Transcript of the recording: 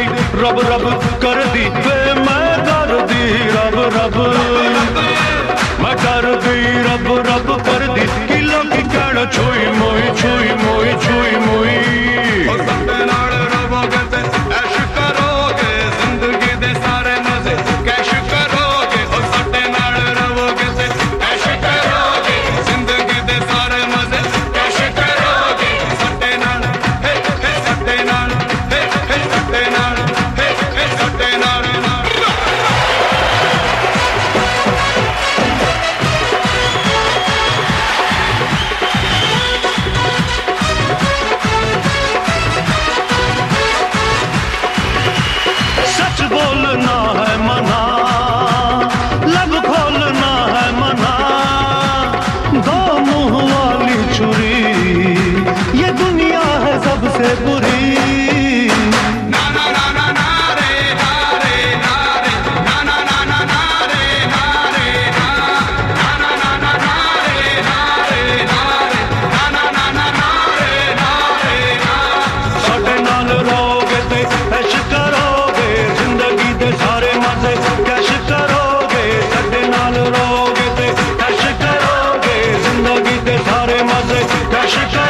दी रब रब कर दी वे मैं कर दी रब रब। मैं कर दी रब रब कर दी Shut up.